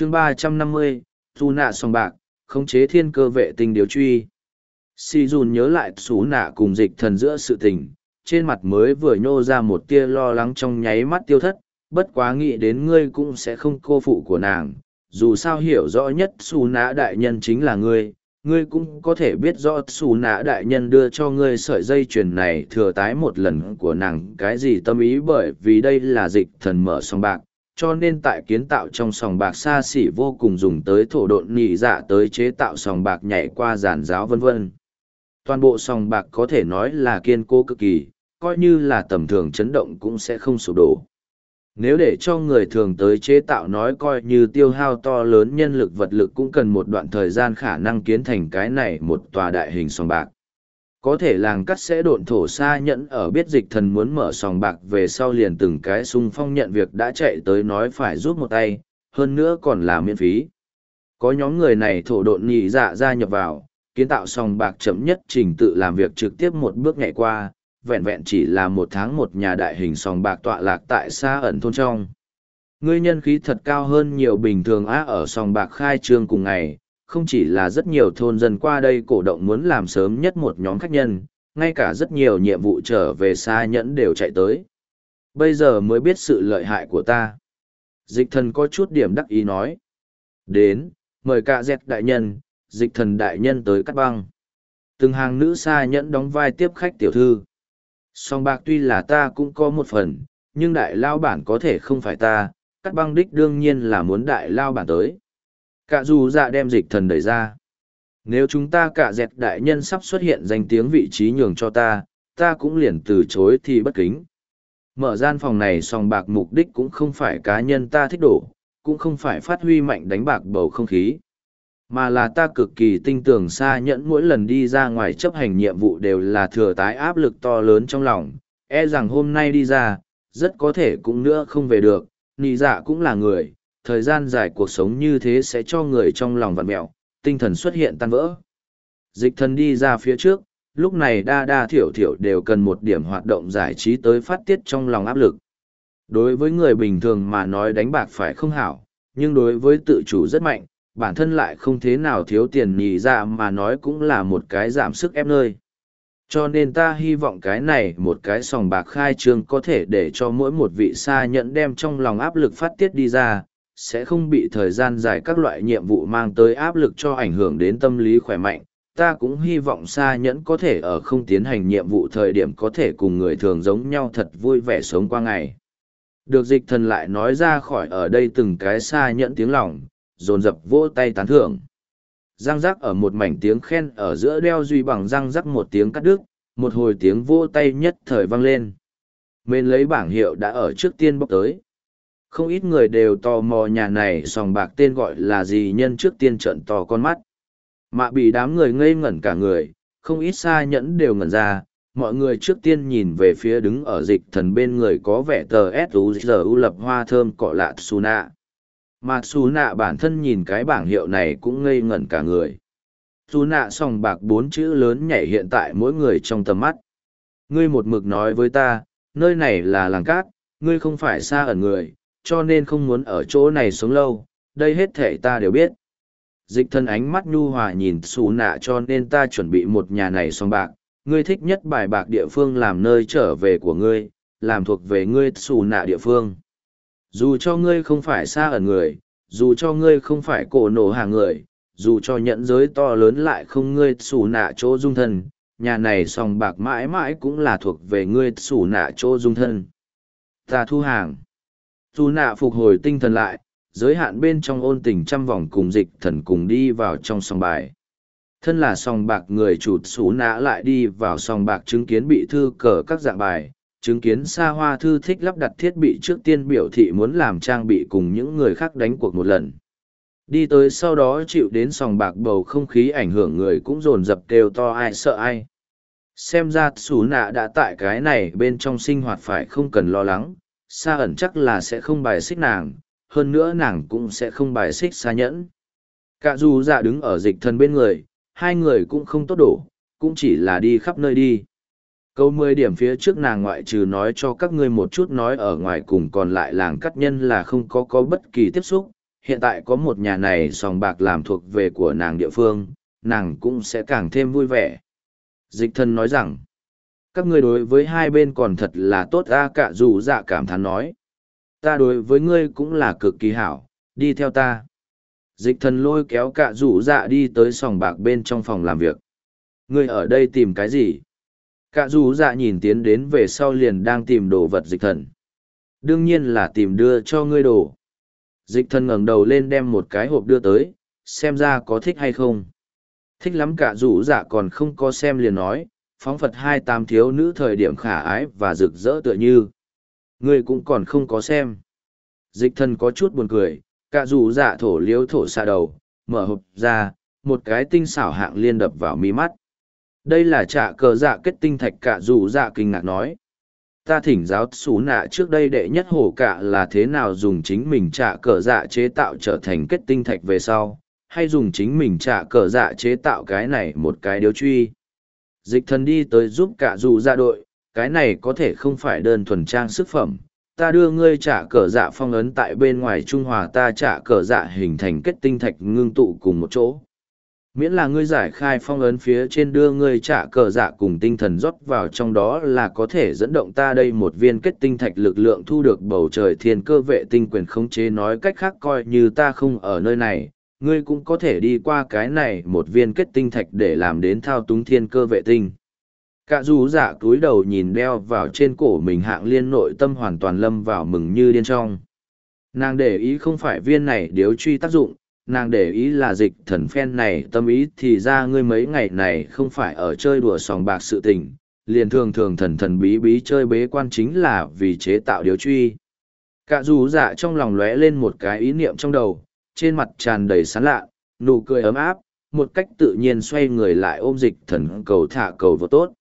chương ba trăm năm mươi, dù nạ sòng bạc, khống chế thiên cơ vệ tinh điều truy. Si dùn nhớ lại xú nạ cùng dịch thần giữa sự tình, trên mặt mới vừa nhô ra một tia lo lắng trong nháy mắt tiêu thất, bất quá nghĩ đến ngươi cũng sẽ không cô phụ của nàng, dù sao hiểu rõ nhất xù nã đại nhân chính là ngươi ngươi cũng có thể biết rõ xù nã đại nhân đưa cho ngươi sợi dây chuyền này thừa tái một lần của nàng cái gì tâm ý bởi vì đây là dịch thần mở song bạc cho nên tại kiến tạo trong sòng bạc xa xỉ vô cùng dùng tới thổ độn nhị dạ tới chế tạo sòng bạc nhảy qua giàn giáo vân vân. Toàn bộ sòng bạc có thể nói là kiên cố cực kỳ, coi như là tầm thường chấn động cũng sẽ không sụp đổ. Nếu để cho người thường tới chế tạo nói coi như tiêu hao to lớn nhân lực vật lực cũng cần một đoạn thời gian khả năng kiến thành cái này một tòa đại hình sòng bạc có thể làng cắt sẽ độn thổ xa nhẫn ở biết dịch thần muốn mở sòng bạc về sau liền từng cái sung phong nhận việc đã chạy tới nói phải rút một tay, hơn nữa còn là miễn phí. Có nhóm người này thổ độn nhị dạ gia nhập vào, kiến tạo sòng bạc chậm nhất trình tự làm việc trực tiếp một bước nhảy qua, vẹn vẹn chỉ là một tháng một nhà đại hình sòng bạc tọa lạc tại xa ẩn thôn trong. Ngươi nhân khí thật cao hơn nhiều bình thường á, ở sòng bạc khai trương cùng ngày không chỉ là rất nhiều thôn dân qua đây cổ động muốn làm sớm nhất một nhóm khách nhân, ngay cả rất nhiều nhiệm vụ trở về xa nhẫn đều chạy tới. Bây giờ mới biết sự lợi hại của ta. Dịch thần có chút điểm đắc ý nói. Đến, mời cả dẹt đại nhân, dịch thần đại nhân tới cắt băng. Từng hàng nữ xa nhẫn đóng vai tiếp khách tiểu thư. Song bạc tuy là ta cũng có một phần, nhưng đại lao bản có thể không phải ta, cắt băng đích đương nhiên là muốn đại lao bản tới. Cả dù dạ đem dịch thần đẩy ra. Nếu chúng ta cả dẹt đại nhân sắp xuất hiện danh tiếng vị trí nhường cho ta, ta cũng liền từ chối thì bất kính. Mở gian phòng này song bạc mục đích cũng không phải cá nhân ta thích đổ, cũng không phải phát huy mạnh đánh bạc bầu không khí. Mà là ta cực kỳ tinh tường xa nhẫn mỗi lần đi ra ngoài chấp hành nhiệm vụ đều là thừa tái áp lực to lớn trong lòng, e rằng hôm nay đi ra, rất có thể cũng nữa không về được, nì dạ cũng là người, thời gian dài cuộc sống như thế sẽ cho người trong lòng vặn mẹo, tinh thần xuất hiện tan vỡ. Dịch thần đi ra phía trước, lúc này đa đa thiểu thiểu đều cần một điểm hoạt động giải trí tới phát tiết trong lòng áp lực. Đối với người bình thường mà nói đánh bạc phải không hảo, nhưng đối với tự chủ rất mạnh, bản thân lại không thế nào thiếu tiền nhì ra mà nói cũng là một cái giảm sức ép nơi. Cho nên ta hy vọng cái này một cái sòng bạc khai trương có thể để cho mỗi một vị xa nhận đem trong lòng áp lực phát tiết đi ra, sẽ không bị thời gian dài các loại nhiệm vụ mang tới áp lực cho ảnh hưởng đến tâm lý khỏe mạnh. Ta cũng hy vọng xa nhẫn có thể ở không tiến hành nhiệm vụ thời điểm có thể cùng người thường giống nhau thật vui vẻ sống qua ngày. Được dịch thần lại nói ra khỏi ở đây từng cái xa nhẫn tiếng lòng, dồn dập vỗ tay tán thưởng. Răng rắc ở một mảnh tiếng khen ở giữa đeo duy bằng răng rắc một tiếng cắt đứt, một hồi tiếng vỗ tay nhất thời vang lên. Mên lấy bảng hiệu đã ở trước tiên bốc tới. Không ít người đều tò mò nhà này sòng bạc tên gọi là gì nhân trước tiên trận to con mắt. Mạ bị đám người ngây ngẩn cả người, không ít xa nhẫn đều ngẩn ra, mọi người trước tiên nhìn về phía đứng ở dịch thần bên người có vẻ tờ s u giờ u lập hoa thơm cọ lạ Tsuna. nạ mà Tsuna nạ bản thân nhìn cái bảng hiệu này cũng ngây ngẩn cả người Tsuna nạ sòng bạc bốn chữ lớn nhảy hiện tại mỗi người trong tầm mắt ngươi một mực nói với ta nơi này là làng cát ngươi không phải xa ở người cho nên không muốn ở chỗ này sống lâu, đây hết thể ta đều biết. Dịch thân ánh mắt nhu hòa nhìn xù nạ cho nên ta chuẩn bị một nhà này xong bạc, ngươi thích nhất bài bạc địa phương làm nơi trở về của ngươi, làm thuộc về ngươi xù nạ địa phương. Dù cho ngươi không phải xa ở người, dù cho ngươi không phải cổ nổ hàng người, dù cho nhận giới to lớn lại không ngươi xù nạ chỗ dung thân, nhà này sòng bạc mãi mãi cũng là thuộc về ngươi xù nạ chỗ dung thân. Ta thu hàng. Dù nạ phục hồi tinh thần lại, giới hạn bên trong ôn tình trăm vòng cùng dịch thần cùng đi vào trong sòng bài. Thân là sòng bạc người chủ xú nã lại đi vào sòng bạc chứng kiến bị thư cờ các dạng bài, chứng kiến xa hoa thư thích lắp đặt thiết bị trước tiên biểu thị muốn làm trang bị cùng những người khác đánh cuộc một lần. Đi tới sau đó chịu đến sòng bạc bầu không khí ảnh hưởng người cũng dồn dập đều to ai sợ ai. Xem ra xú nạ đã tại cái này bên trong sinh hoạt phải không cần lo lắng, xa ẩn chắc là sẽ không bài xích nàng, hơn nữa nàng cũng sẽ không bài xích xa nhẫn. Cả dù dạ đứng ở dịch thần bên người, hai người cũng không tốt đổ, cũng chỉ là đi khắp nơi đi. Câu mười điểm phía trước nàng ngoại trừ nói cho các ngươi một chút nói ở ngoài cùng còn lại làng cắt nhân là không có có bất kỳ tiếp xúc, hiện tại có một nhà này sòng bạc làm thuộc về của nàng địa phương, nàng cũng sẽ càng thêm vui vẻ. Dịch thân nói rằng, các ngươi đối với hai bên còn thật là tốt ra cả dù dạ cảm thán nói. Ta đối với ngươi cũng là cực kỳ hảo, đi theo ta. Dịch thần lôi kéo cả rủ dạ đi tới sòng bạc bên trong phòng làm việc. Ngươi ở đây tìm cái gì? Cả rủ dạ nhìn tiến đến về sau liền đang tìm đồ vật dịch thần. Đương nhiên là tìm đưa cho ngươi đồ. Dịch thần ngẩng đầu lên đem một cái hộp đưa tới, xem ra có thích hay không. Thích lắm cả rủ dạ còn không có xem liền nói, phóng phật hai tam thiếu nữ thời điểm khả ái và rực rỡ tựa như. Ngươi cũng còn không có xem. Dịch thần có chút buồn cười, cả dù dạ thổ liếu thổ xa đầu, mở hộp ra, một cái tinh xảo hạng liên đập vào mi mắt. Đây là trạ cờ dạ kết tinh thạch cả dù dạ kinh ngạc nói. Ta thỉnh giáo xú nạ trước đây đệ nhất hổ cả là thế nào dùng chính mình trạ cờ dạ chế tạo trở thành kết tinh thạch về sau, hay dùng chính mình trả cờ dạ chế tạo cái này một cái điếu truy. Dịch thần đi tới giúp cả dù ra đội, cái này có thể không phải đơn thuần trang sức phẩm. Ta đưa ngươi trả cờ dạ phong ấn tại bên ngoài Trung Hòa ta trả cờ dạ hình thành kết tinh thạch ngưng tụ cùng một chỗ. Miễn là ngươi giải khai phong ấn phía trên đưa ngươi trả cờ dạ cùng tinh thần rót vào trong đó là có thể dẫn động ta đây một viên kết tinh thạch lực lượng thu được bầu trời thiên cơ vệ tinh quyền khống chế nói cách khác coi như ta không ở nơi này, ngươi cũng có thể đi qua cái này một viên kết tinh thạch để làm đến thao túng thiên cơ vệ tinh. Cả dù dạ túi đầu nhìn đeo vào trên cổ mình hạng liên nội tâm hoàn toàn lâm vào mừng như điên trong. Nàng để ý không phải viên này điếu truy tác dụng, nàng để ý là dịch thần phen này tâm ý thì ra ngươi mấy ngày này không phải ở chơi đùa sòng bạc sự tình, liền thường thường thần thần bí bí chơi bế quan chính là vì chế tạo điếu truy. Cả dù dạ trong lòng lóe lên một cái ý niệm trong đầu, trên mặt tràn đầy sán lạ, nụ cười ấm áp, một cách tự nhiên xoay người lại ôm dịch thần cầu thả cầu vô tốt.